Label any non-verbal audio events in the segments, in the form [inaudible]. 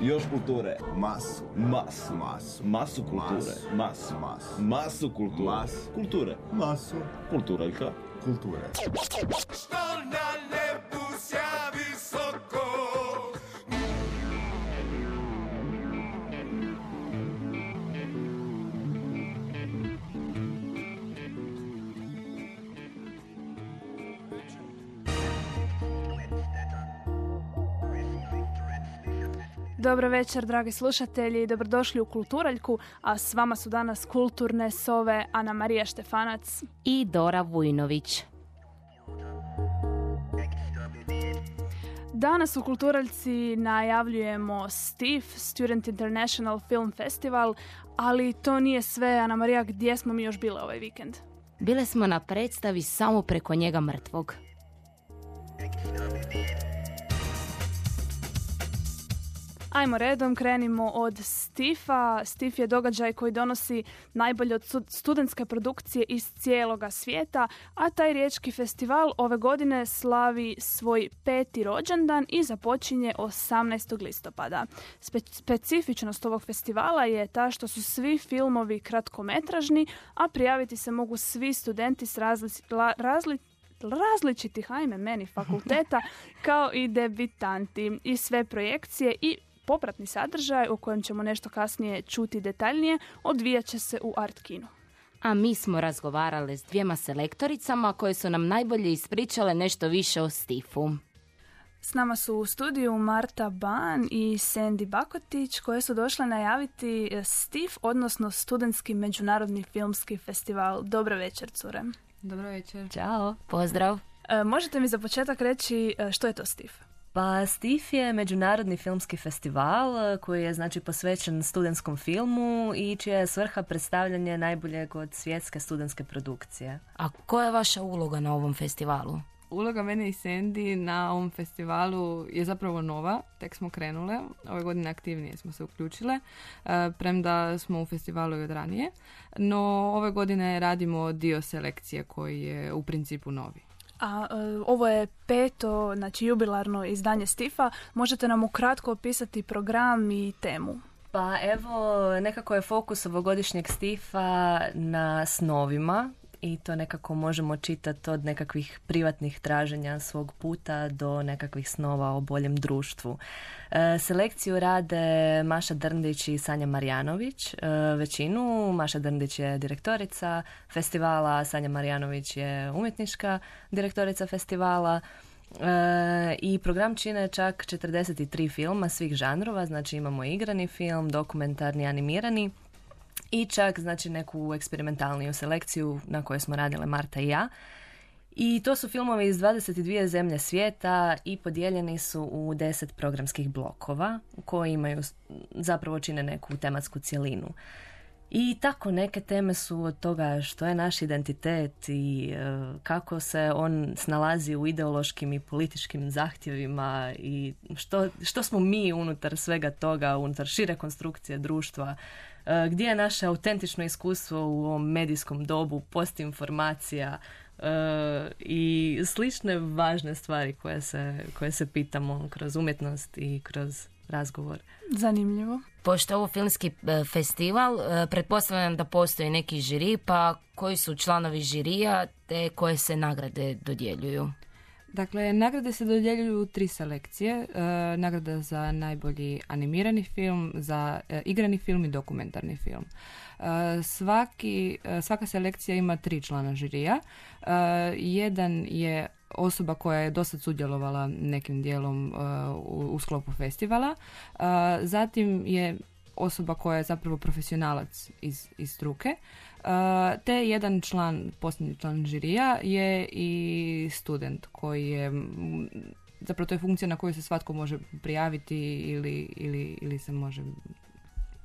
Još kulture. Masu. Masu. Masu. Masu kulture. Masu. Masu. Masu. Kulture. Masu. Kulture. Masu. Kulturaljka. Kulture. Što Dobro večer, dragi slušatelji, dobrodošli u Kulturaljku, a s vama su danas kulturne sove Ana Marija Štefanac. i Dora Vujnović. Danas u Kulturaljci najavljujemo STIF, Student International Film Festival, ali to nije sve, Ana Marija, gdje smo mi još bile ovaj vikend? Bile smo na predstavi samo preko njega mrtvog. Ajmo redom, krenimo od Stifa. Stif je događaj koji donosi najbolje od stud- studentske produkcije iz cijeloga svijeta, a taj riječki festival ove godine slavi svoj peti rođendan i započinje 18. listopada. Spe- specifičnost ovog festivala je ta što su svi filmovi kratkometražni, a prijaviti se mogu svi studenti s razli- la- razli- različitih, ajme meni, fakulteta, [laughs] kao i debitanti. I sve projekcije i popratni sadržaj, o kojem ćemo nešto kasnije čuti detaljnije, odvijat će se u Art Kinu. A mi smo razgovarale s dvijema selektoricama koje su nam najbolje ispričale nešto više o Stifu. S nama su u studiju Marta Ban i Sandy Bakotić koje su došle najaviti eh, STIF, odnosno Studentski međunarodni filmski festival. Dobro večer, cure. Dobro večer. Ćao. Pozdrav. E, možete mi za početak reći e, što je to STIF? Pa STIF je međunarodni filmski festival eh, koji je znači posvećen studentskom filmu i čija je svrha predstavljanje najboljeg od svjetske studentske produkcije. A koja je vaša uloga na ovom festivalu? Uloga mene i Sandy na ovom festivalu je zapravo nova, tek smo krenule, ove godine aktivnije smo se uključile, e, premda smo u festivalu i od ranije, no ove godine radimo dio selekcije koji je u principu novi. A e, ovo je peto, znači jubilarno izdanje Stifa. Možete nam ukratko opisati program i temu? Pa evo, nekako je fokus ovogodišnjeg Stifa na snovima i to nekako možemo čitati od nekakvih privatnih traženja svog puta do nekakvih snova o boljem društvu. E, selekciju rade Maša Drndić i Sanja Marjanović. E, većinu, Maša Drndić je direktorica festivala, Sanja Marjanović je umjetnička direktorica festivala. E, I program čine čak 43 filma svih žanrova, znači imamo igrani film, dokumentarni, animirani i čak znači neku eksperimentalniju selekciju na kojoj smo radile Marta i ja. I to su filmovi iz 22 zemlje svijeta i podijeljeni su u 10 programskih blokova koji imaju zapravo čine neku tematsku cjelinu. I tako neke teme su od toga što je naš identitet i e, kako se on snalazi u ideološkim i političkim zahtjevima i što, što smo mi unutar svega toga, unutar šire konstrukcije društva, gdje je naše autentično iskustvo u ovom medijskom dobu, postinformacija e, i slične važne stvari koje se, koje se pitamo kroz umjetnost i kroz razgovor. Zanimljivo. Pošto je ovo filmski e, festival, e, pretpostavljam da postoji neki žiri, pa koji su članovi žirija te koje se nagrade dodjeljuju? Dakle, nagrade se dodjeljuju u tri selekcije. E, nagrada za najbolji animirani film, za e, igrani film i dokumentarni film. E, svaki, e, svaka selekcija ima tri člana žirija. E, jedan je osoba koja je dosad sudjelovala nekim dijelom e, u, u sklopu festivala. Zatim je osoba koja je zapravo profesionalac iz, iz struke. Uh, te jedan član, posljednji član žirija je i student koji je zapravo to je funkcija na koju se svatko može prijaviti ili, ili, ili se može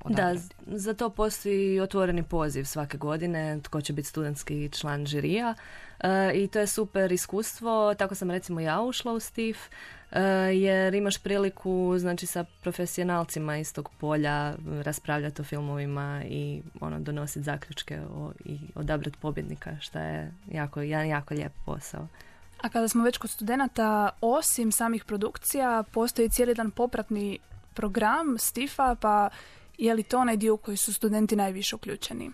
odabrati. z- za to postoji otvoreni poziv svake godine tko će biti studentski član žirija E, i to je super iskustvo. Tako sam recimo ja ušla u STIF e, jer imaš priliku znači sa profesionalcima iz tog polja raspravljati o filmovima i ono donositi zaključke o, i odabrati pobjednika što je jako, jedan jako lijep posao. A kada smo već kod studenata, osim samih produkcija, postoji cijeli dan popratni program Stifa, pa je li to onaj dio u koji su studenti najviše uključeni?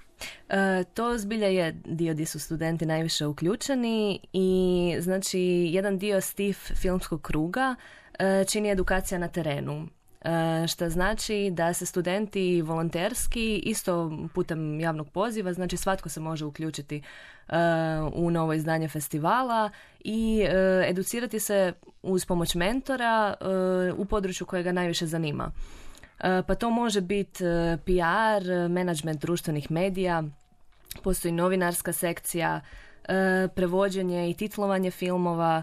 E, to zbilja je dio gdje su studenti najviše uključeni i znači jedan dio STIF filmskog kruga e, čini edukacija na terenu. E, što znači da se studenti volonterski isto putem javnog poziva, znači svatko se može uključiti e, u novo izdanje festivala i e, educirati se uz pomoć mentora e, u području koje ga najviše zanima. E, Pa to može biti e, PR, management društvenih medija, postoji novinarska sekcija, e, prevođenje i titlovanje filmova.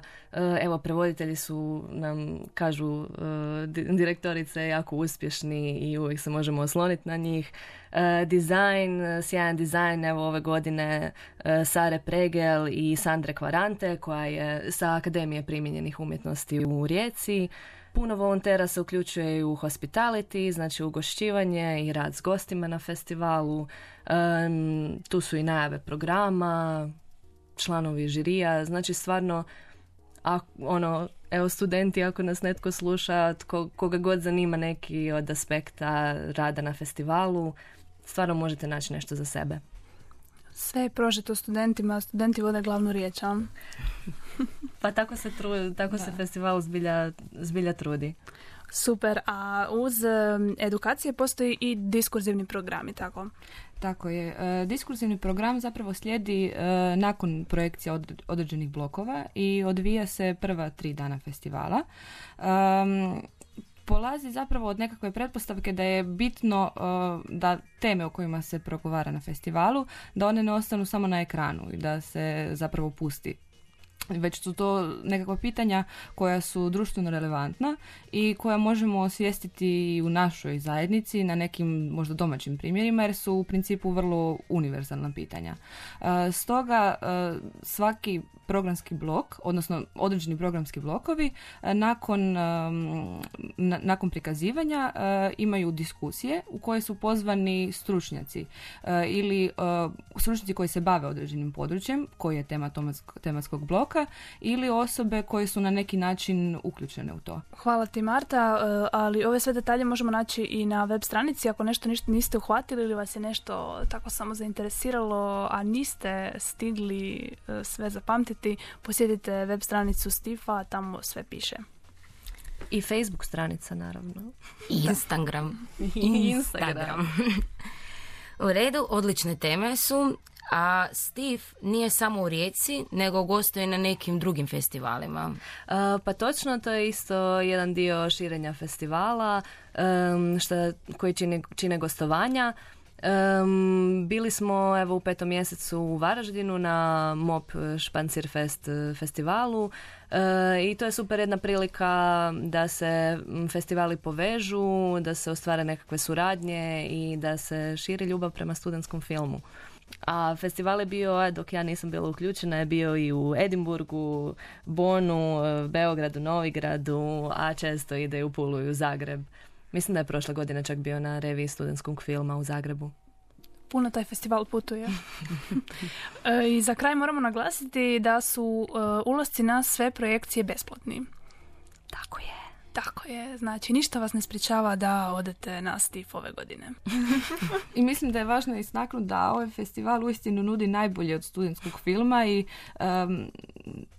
Evo, prevoditelji su nam, kažu di- direktorice, jako uspješni i uvijek se možemo osloniti na njih. Dizajn, sjajan dizajn, evo ove godine Sare Pregel i Sandre Kvarante, koja je sa Akademije primijenjenih umjetnosti u Rijeci. Puno volontera se uključuje i u hospitality, znači ugošćivanje i rad s gostima na festivalu. Em, tu su i najave programa, članovi žirija, znači stvarno a, ono, evo studenti ako nas netko sluša, tko, koga god zanima neki od aspekta rada na festivalu, stvarno možete naći nešto za sebe. Sve je prožeto studentima, studenti vode glavnu riječ, a? [laughs] Pa tako se, tru, tako se festival zbilja, zbilja trudi. Super, a uz edukacije postoji i diskurzivni programi, tako? Tako je. E, Diskurzivni program zapravo slijedi e, nakon projekcija od, određenih blokova i odvija se prva tri dana festivala. Em, polazi zapravo od nekakve pretpostavke da je bitno e, da teme o kojima se progovara na festivalu, da one ne ostanu samo na ekranu i da se zapravo pusti već su to nekakva pitanja koja su društveno relevantna i koja možemo osvijestiti u našoj zajednici na nekim možda domaćim primjerima jer su u principu vrlo univerzalna pitanja. E, Stoga e, svaki programski blok, odnosno određeni programski blokovi e, nakon, nakon prikazivanja e, imaju diskusije u koje su pozvani stručnjaci e, ili stručnjaci koji se bave određenim područjem koji je tema tematskog bloka ili osobe koje su na neki način uključene u to. Hvala ti Marta, ali ove sve detalje možemo naći i na web stranici ako nešto niste uhvatili ili vas je nešto tako samo zainteresiralo, a niste stigli sve zapamtiti, posjetite web stranicu Stifa, tamo sve piše. I Facebook stranica, naravno. I Instagram. [laughs] I Instagram. [laughs] u redu, odlične teme su, a Steve nije samo u Rijeci, nego gostuje na nekim drugim festivalima. Uh, pa točno, to je isto jedan dio širenja festivala um, šta, koji čine, čine gostovanja. Um, bili smo evo u petom mjesecu u Varaždinu na MOP Špancirfest eh, festivalu eh, i to je super jedna prilika da se festivali povežu, da se ostvare nekakve suradnje i da se širi ljubav prema studentskom filmu. A festival je bio, a dok ja nisam bila uključena, je bio i u Edimburgu, Bonu, Beogradu, Novigradu, a često ide i u Pulu i u Zagreb. Mislim da je prošle godine čak bio na reviji studentskog filma u Zagrebu. Puno taj festival putuje. [laughs] E, I za kraj moramo naglasiti da su e, ulasci na sve projekcije besplatni. Tako je. Tako je, znači ništa vas ne sprečava da odete na Stif ove godine. [laughs] I mislim da je važno istaknuti da ovaj festival uistinu nudi najbolje od studentskog filma i em,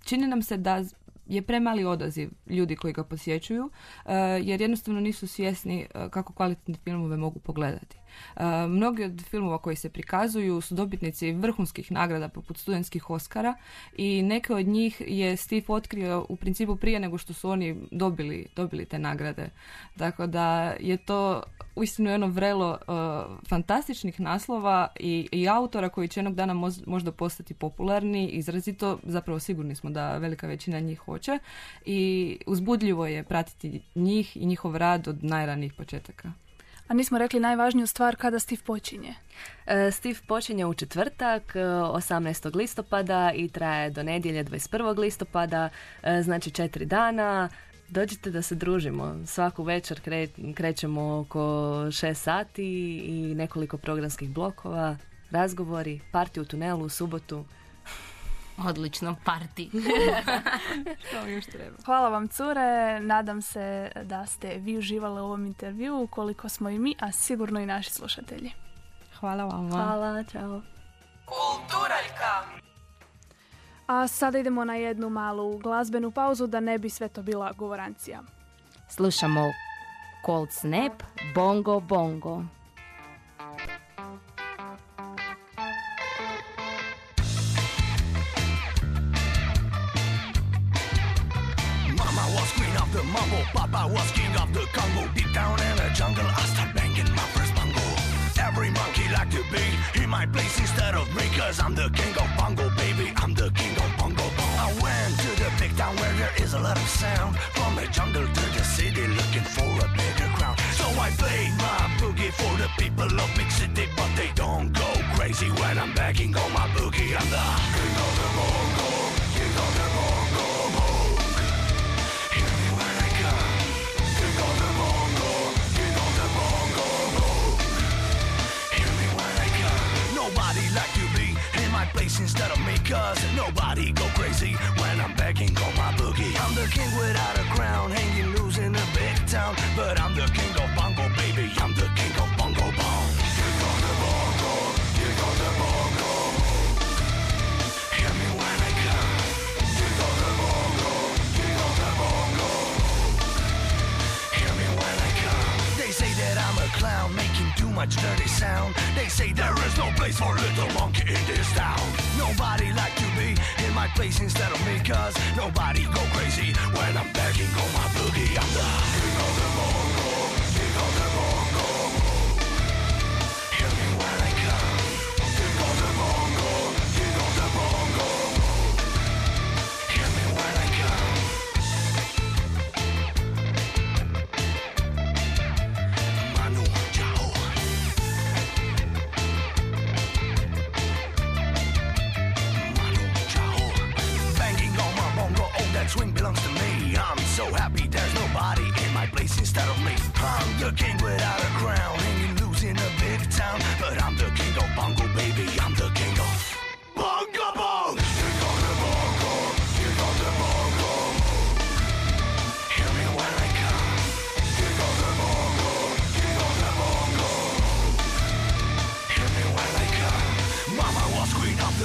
čini nam se da je premali odaziv ljudi koji ga posjećuju, e, jer jednostavno nisu svjesni e, kako kvalitetne filmove mogu pogledati. E, mnogi od filmova koji se prikazuju su dobitnici vrhunskih nagrada poput studentskih Oscara i neke od njih je Steve otkrio u principu prije nego što su oni dobili, dobili te nagrade. Tako da je to uistinu jedno vrelo e, fantastičnih naslova i, i autora koji će jednog dana moz- možda postati popularni, izrazito, zapravo sigurni smo da velika većina njih hoće i uzbudljivo je pratiti njih i njihov rad od najranijih početaka. A nismo rekli najvažniju stvar kada Stif počinje. E, Steve počinje u četvrtak, e, 18. listopada i traje do nedjelje 21. listopada, e, znači četiri dana. Dođite da se družimo. Svaku večer kre- krećemo oko 6 sati i nekoliko programskih blokova, razgovori, parti u tunelu u subotu. Odlično, parti. [laughs] To mi još treba. Hvala vam cure, nadam se da ste vi uživali u ovom intervju koliko smo i mi, a sigurno i naši slušatelji. Hvala vam. Hvala, čao. A sada idemo na jednu malu glazbenu pauzu da ne bi sve to bila govorancija. Slušamo Cold Snap, Bongo Bongo.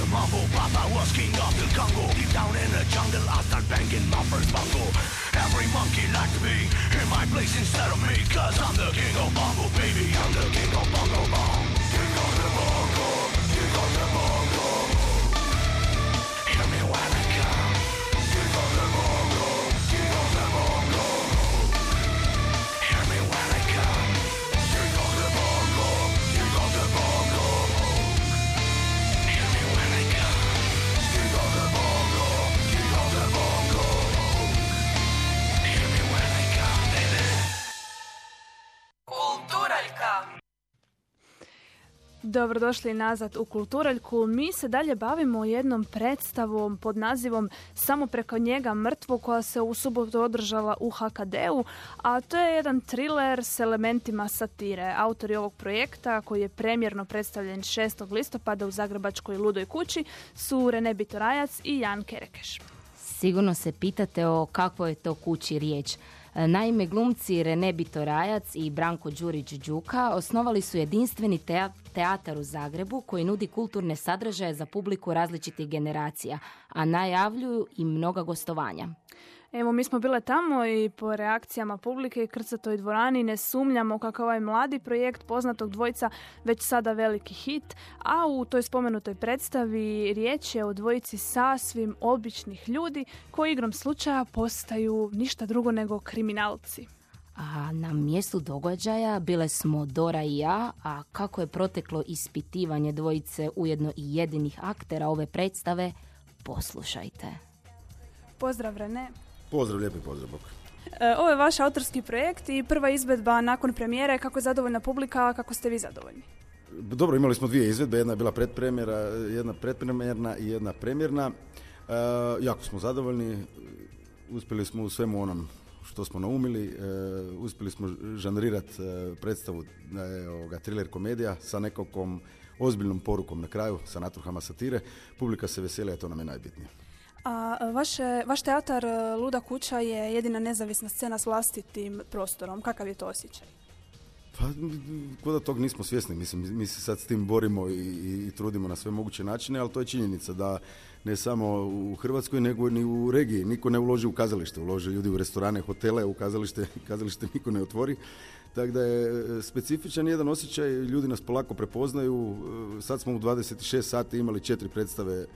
Mambo, Papa was king of the Congo. Deep down in the jungle, I start banging my first bongo. Every monkey like to be in my place instead of me, cause I'm the king of bongo, baby. I'm the king of bongo bong. Dobrodošli nazad u Kulturaljku. Mi se dalje bavimo jednom predstavom pod nazivom Samo preko njega mrtvo koja se u subotu održala u HKD-u, a to je jedan thriller s elementima satire. Autori ovog projekta koji je premjerno predstavljen 6. listopada u Zagrebačkoj Ludoj kući su Rene Bitorajac i Jan Kerekeš. Sigurno se pitate o kakvoj je to kući riječ. E, Naime, glumci Rene Bitorajac i Branko Đurić-Đuka osnovali su jedinstveni tea- teatar u Zagrebu koji nudi kulturne sadržaje za publiku različitih generacija, a najavljuju i mnoga gostovanja. Evo, mi smo bile tamo i po reakcijama publike i krcatoj dvorani ne sumnjamo kako ovaj mladi projekt poznatog dvojca već sada veliki hit, a u toj spomenutoj predstavi riječ je o dvojici sasvim običnih ljudi koji igrom slučaja postaju ništa drugo nego kriminalci. A na mjestu događaja bile smo Dora i ja, a kako je proteklo ispitivanje dvojice ujedno i jedinih aktera ove predstave, poslušajte. Pozdrav Rene. Pozdrav, lijepi pozdrav. Bog. E, Ovo je vaš autorski projekt i prva izvedba nakon premijere. Kako je zadovoljna publika, a kako ste vi zadovoljni? Dobro, imali smo dvije izvedbe, jedna je bila predpremjera, jedna predpremjerna i jedna premjerna. E, jako smo zadovoljni, uspjeli smo u svemu onom što smo naumili. E, uspjeli smo žanrirati e, predstavu da je ovoga, thriller komedija sa nekakvom ozbiljnom porukom na kraju, sa natruhama satire. Publika se veseli, a to nam je najbitnije. A vaše, vaš teatar e, Luda kuća je jedina nezavisna scena s vlastitim prostorom. Kakav je to osjećaj? Pa, ko da tog nismo svjesni, mislim, mi se sad s tim borimo i, i, i trudimo na sve moguće načine, ali to je činjenica da ne samo u Hrvatskoj, nego ni u regiji. Niko ne uloži u kazalište, ulože ljudi u restorane, hotele, u kazalište, [laughs] kazalište niko ne otvori. Tako da je e, specifičan jedan osjećaj, ljudi nas polako prepoznaju. E, Sad smo u 26 sati imali četiri predstave e,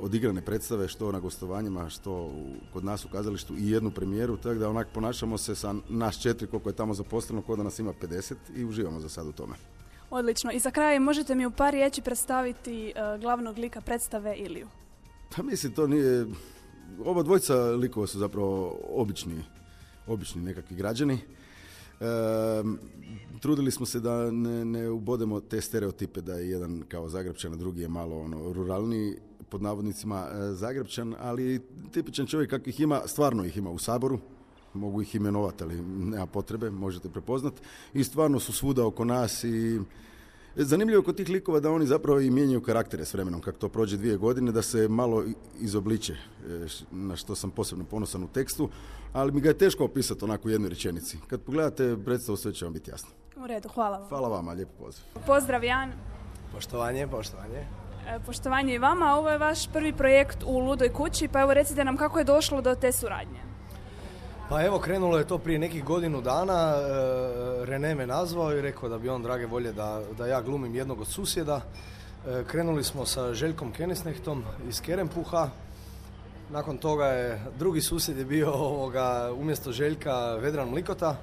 odigrane predstave što na gostovanjima, što kod nas u kazalištu i jednu premijeru, tako da onak ponašamo se sa nas četiri koliko je tamo zaposleno, kod da nas ima 50 i uživamo za sad u tome. Odlično. I za kraj možete mi u par riječi predstaviti e, glavnog lika predstave Iliju. Pa mislim, to nije... Oba dvojca likova su zapravo obični, obični nekakvi građani. Ehm, trudili smo se da ne, ne ubodemo te stereotipe da je jedan kao Zagrebčan, a drugi je malo ono, ruralniji, pod navodnicima e, Zagrebčan, ali tipičan čovjek kakvih ima, stvarno ih ima u Saboru, mogu ih imenovati, ali nema potrebe, možete prepoznati. I stvarno su svuda oko nas i Zanimljivo je kod tih likova da oni zapravo i mijenjaju karaktere s vremenom, kako to prođe dvije godine, da se malo izobliče, e, na što sam posebno ponosan u tekstu, ali mi ga je teško opisati onako u jednoj rečenici. Kad pogledate predstavu, sve će vam biti jasno. U redu, hvala vam. Hvala vama, lijepo pozdrav. Pozdrav Jan. Poštovanje, poštovanje. E, Poštovanje i vama, ovo je vaš prvi projekt u Ludoj kući, pa evo recite nam kako je došlo do te suradnje. Pa evo, krenulo je to prije nekih godinu dana. e, Rene me nazvao i rekao da bi on drage volje da, da ja glumim jednog od susjeda. E, Krenuli smo sa Željkom Kenesnehtom iz Kerempuha. Nakon toga je drugi susjed je bio ovoga, umjesto Željka Vedran Mlikota.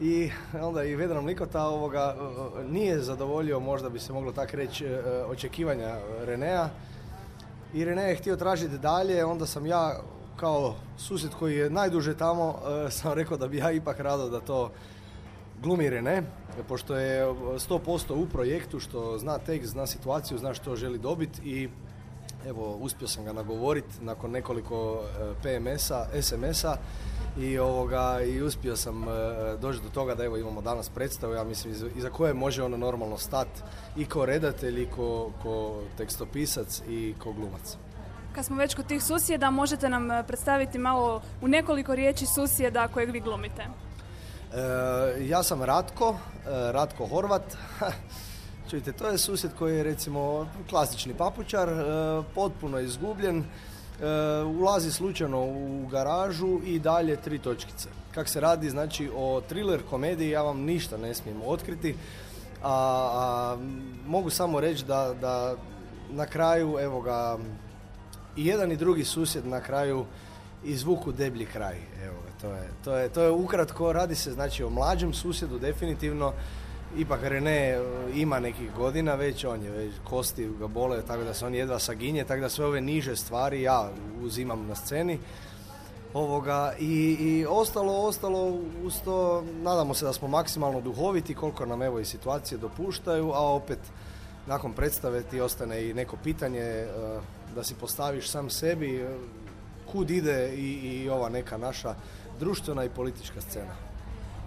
I onda i Vedran Mlikota ovoga, e, nije zadovoljio, možda bi se moglo tako reći, očekivanja Renea. I Rene je htio tražiti dalje, onda sam ja kao susjed koji je najduže tamo, e, sam rekao da bi ja ipak rado da to glumi Rene, pošto je 100% u projektu, što zna tekst, zna situaciju, zna što želi dobiti i evo, uspio sam ga nagovoriti nakon nekoliko e, PMS-a, SMS-a i, ovoga, i uspio sam e, doći do toga da evo imamo danas predstavu, ja mislim, iza, koje može ono normalno stat i ko redatelj, i ko, ko tekstopisac i ko glumac. Kad smo već kod tih susjeda, možete nam e, predstaviti malo u nekoliko riječi susjeda kojeg vi glumite. E, ja sam Ratko, e, Ratko Horvat. [laughs] Čujte, to je susjed koji je recimo klasični papučar, e, potpuno izgubljen, ulazi slučajno u garažu i dalje tri točkice. Kak se radi znači o thriller komediji, ja vam ništa ne smijem otkriti, a, a mogu samo reći da, da na kraju, evo ga, i jedan i drugi susjed na kraju izvuku deblji kraj. Evo to je, to je, to je ukratko, radi se znači o mlađem susjedu definitivno. Ipak Rene e, ima nekih godina već, on je već, kosti ga bole, tako da se on jedva saginje, tako da sve ove niže stvari ja uzimam na sceni. Ovoga, i, i ostalo, ostalo uz to, nadamo se da smo maksimalno duhoviti koliko nam evo i situacije dopuštaju, a opet nakon predstave ti ostane i neko pitanje e, da si postaviš sam sebi e, kud ide i, i ova neka naša društvena i politička scena.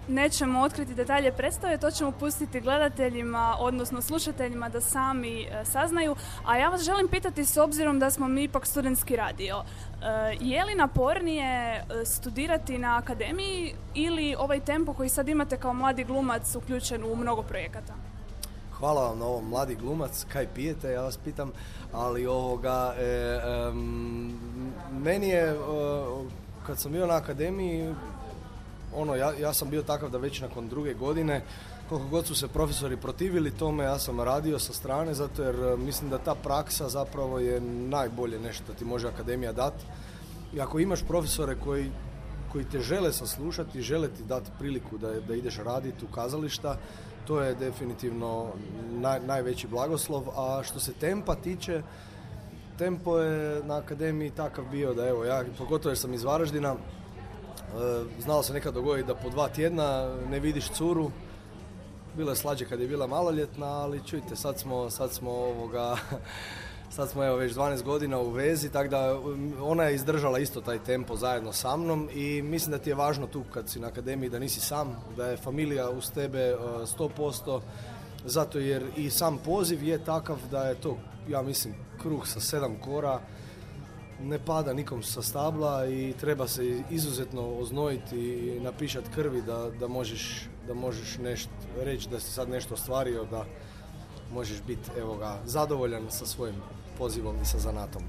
Nećemo otkriti detalje predstave, to ćemo pustiti gledateljima, odnosno slušateljima da sami e, saznaju. A ja vas želim pitati s obzirom da smo mi ipak studentski radio. e, je li napornije studirati na akademiji ili ovaj tempo koji sad imate kao mladi glumac uključen u mnogo projekata? Hvala vam na ovom mladi glumac, kaj pijete, ja vas pitam, ali ovoga, e, em, meni je, e, kad sam bio na akademiji, ono, ja, ja sam bio takav da već nakon druge godine, koliko god su se profesori protivili tome, ja sam radio sa strane, zato jer e, mislim da ta praksa zapravo je najbolje nešto da ti može akademija dati. I ako imaš profesore koji, koji te žele saslušati, žele ti dati priliku da, da ideš raditi u kazališta, to je definitivno naj, najveći blagoslov. A što se tempa tiče, tempo je na akademiji takav bio da evo ja, pogotovo jer sam iz Varaždina, e, znalo se nekad dogoditi da po dva tjedna ne vidiš curu, bilo je slađe kad je bila maloljetna, ali čujte, sad smo, sad smo ovoga, [laughs] sad smo evo već 12 godina u vezi, tako da um, ona je izdržala isto taj tempo zajedno sa mnom i mislim da ti je važno tu kad si na akademiji da nisi sam, da je familija uz tebe uh, 100%, zato jer i sam poziv je takav da je to, ja mislim, kruh sa sedam kora, ne pada nikom sa stabla i treba se izuzetno oznojiti i napišati krvi da, da možeš, da možeš nešto reći da si sad nešto ostvario, da možeš biti evo ga, zadovoljan sa svojim pozivom i sa zanatom.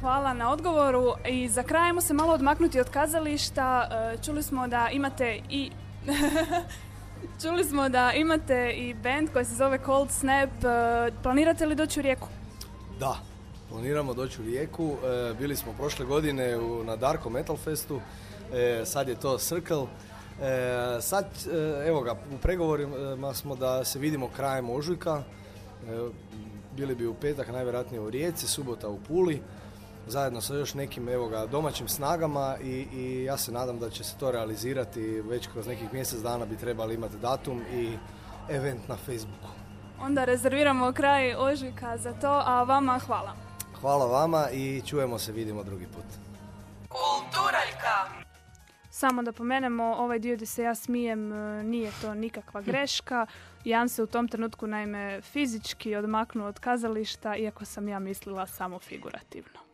Hvala na odgovoru i za kraj ajmo se malo odmaknuti od kazališta. E, Čuli smo da imate i [laughs] Čuli smo da imate i band koji se zove Cold Snap. E, Planirate li doći u Rijeku? Da, planiramo doći u Rijeku. E, bili smo prošle godine na Darko Metal Festu, sad je to Circle. E, sad, evo ga, u pregovorima smo da se vidimo krajem ožujka. Bili bi u petak najvjerojatnije u Rijeci, subota u Puli, zajedno sa još nekim evo ga, domaćim snagama i, i ja se nadam da će se to realizirati već kroz nekih mjesec dana bi trebali imati datum i event na Facebooku. Onda rezerviramo kraj ožujka za to, a vama hvala. Hvala vama i čujemo se, vidimo drugi put. Samo da pomenemo, ovaj dio gdje se ja smijem e, nije to nikakva [laughs] greška. Jan se u tom trenutku naime fizički odmaknuo od kazališta, iako sam ja mislila samo figurativno.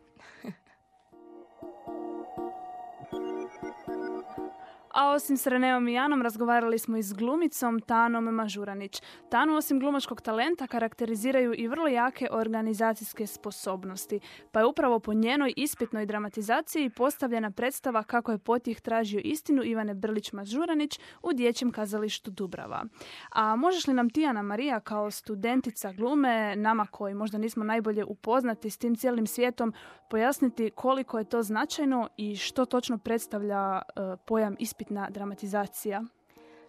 A osim s Reneom i Janom razgovarali smo i s glumicom Tanom Mažuranić. Tanu osim glumačkog talenta karakteriziraju i vrlo jake organizacijske sposobnosti, pa je upravo po njenoj ispitnoj dramatizaciji postavljena predstava kako je Potih tražio istinu Ivane Brlić Mažuranić u dječjem kazalištu Dubrava. A možeš li nam ti, Ana Marija, kao studentica glume, nama koji možda nismo najbolje upoznati s tim cijelim svijetom, pojasniti koliko je to značajno i što točno predstavlja e, pojam ispitna dramatizacija?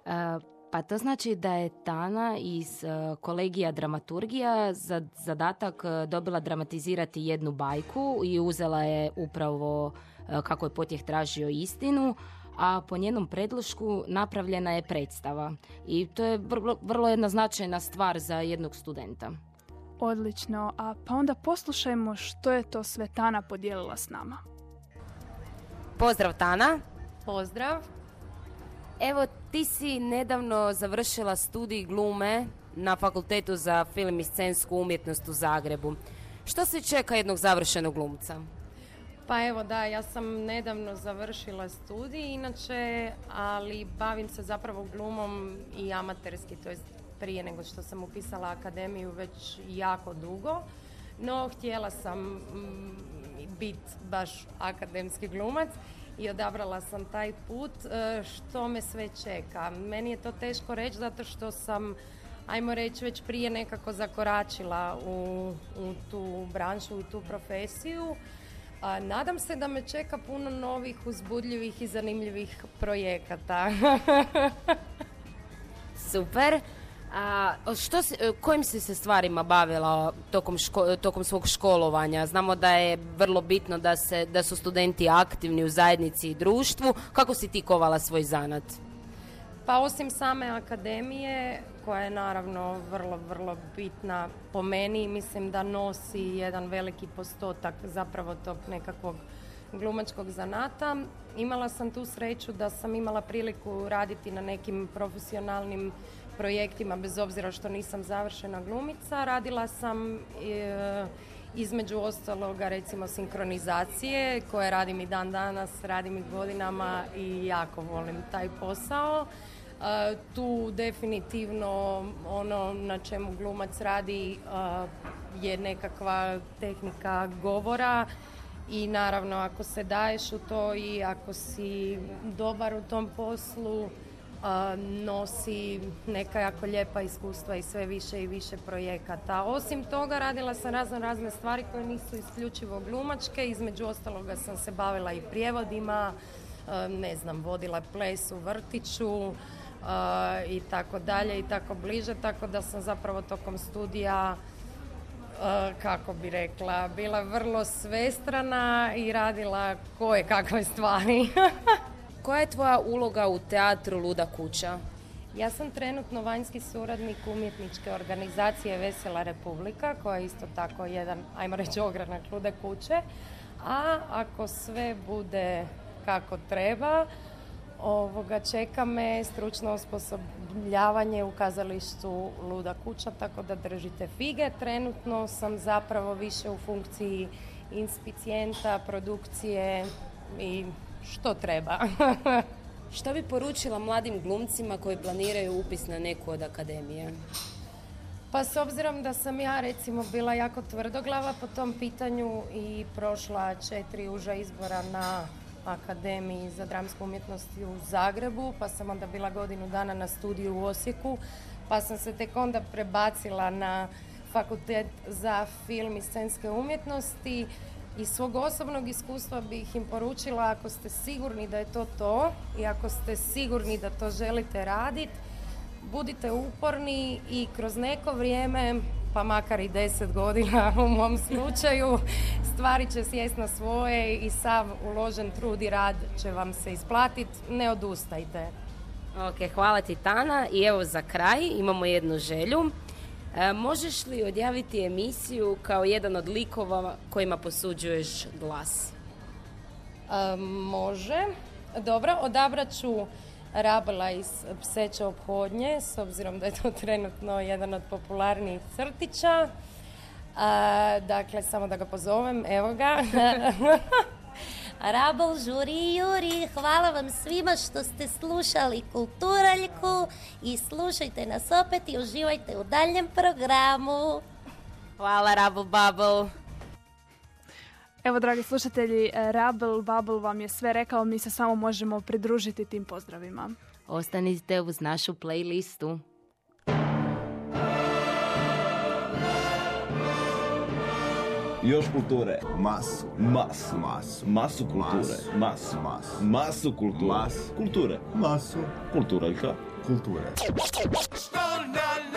E, Pa to znači da je Tana iz e, kolegija dramaturgija za zadatak e, dobila dramatizirati jednu bajku i uzela je upravo e, kako je Potjeh tražio istinu, a po njenom predlošku napravljena je predstava. I to je vrlo, vrlo jedna značajna stvar za jednog studenta. Odlično, a pa onda poslušajmo što je to sve Tana podijelila s nama. Pozdrav Tana. Pozdrav. Evo ti si nedavno završila studij glume na Fakultetu za film i scensku umjetnost u Zagrebu. Što se čeka jednog završenog glumca? Pa evo da, ja sam nedavno završila studij inače, ali bavim se zapravo glumom i amaterski, to jest prije nego što sam upisala akademiju već jako dugo. No, htjela sam mm, biti baš akademski glumac i odabrala sam taj put. E, Što me sve čeka? Meni je to teško reći zato što sam ajmo reći, već prije nekako zakoračila u, u tu branšu, u tu profesiju. A, nadam se da me čeka puno novih, uzbudljivih i zanimljivih projekata. [laughs] Super. A što si, e, kojim si se stvarima bavila tokom, ško- tokom svog školovanja? Znamo da je vrlo bitno da, se, da su studenti aktivni u zajednici i društvu. Kako si ti kovala svoj zanat? Pa osim same akademije, koja je naravno vrlo, vrlo bitna po meni, mislim da nosi jedan veliki postotak zapravo tog nekakvog glumačkog zanata. Imala sam tu sreću da sam imala priliku raditi na nekim profesionalnim projektima, bez obzira što nisam završena glumica. Radila sam e, između ostaloga recimo sinkronizacije koje radim i dan danas, radim i godinama i jako volim taj posao. E, tu definitivno ono na čemu glumac radi e, je nekakva tehnika govora i naravno ako se daješ u to i ako si dobar u tom poslu nosi neka jako lijepa iskustva i sve više i više projekata. Osim toga radila sam razno razne stvari koje nisu isključivo glumačke, između ostaloga sam se bavila i prijevodima, ne znam, vodila ples u vrtiću i tako dalje i tako bliže, tako da sam zapravo tokom studija kako bi rekla, bila vrlo svestrana i radila koje kakve stvari. [laughs] Koja je tvoja uloga u teatru Luda kuća? Ja sam trenutno vanjski suradnik umjetničke organizacije Vesela Republika, koja je isto tako jedan, ajmo reći, ogranak lude kuće. A ako sve bude kako treba, ovoga, čeka me stručno osposobljavanje u kazalištu Luda kuća, tako da držite fige. Trenutno sam zapravo više u funkciji inspicijenta, produkcije i što treba. [laughs] Što bi poručila mladim glumcima koji planiraju upis na neku od akademije? Pa s obzirom da sam ja recimo bila jako tvrdoglava po tom pitanju i prošla četiri uža izbora na Akademiji za dramsku umjetnost u Zagrebu, pa sam onda bila godinu dana na studiju u Osijeku, pa sam se tek onda prebacila na fakultet za film i scenske umjetnosti. Iz svog osobnog iskustva bih im poručila ako ste sigurni da je to to i ako ste sigurni da to želite raditi, budite uporni i kroz neko vrijeme, pa makar i deset godina u mom slučaju, stvari će sjest na svoje i sav uložen trud i rad će vam se isplatiti. Ne odustajte. Ok, hvala ti Tana. I evo za kraj imamo jednu želju. E, možeš li odjaviti emisiju kao jedan od likova kojima posuđuješ glas? E, može. Dobro, odabrat ću Rabela iz Pseće obhodnje, s obzirom da je to trenutno jedan od popularnijih crtića. E, dakle, samo da ga pozovem, evo ga. [laughs] Rabol, Žuri i Juri, hvala vam svima što ste slušali Kulturaljku i slušajte nas opet i uživajte u daljem programu. Hvala Rabel Bubble. Evo, dragi slušatelji, Rabel Bubble vam je sve rekao, mi se samo možemo pridružiti tim pozdravima. Ostanite uz našu playlistu. Još kulture. Masu. Masu. Masu. Masu kulture. Masu. Masu. Masu kulture. Masu. Kulture. Masu. Kulturaljka. Kulture. Stop!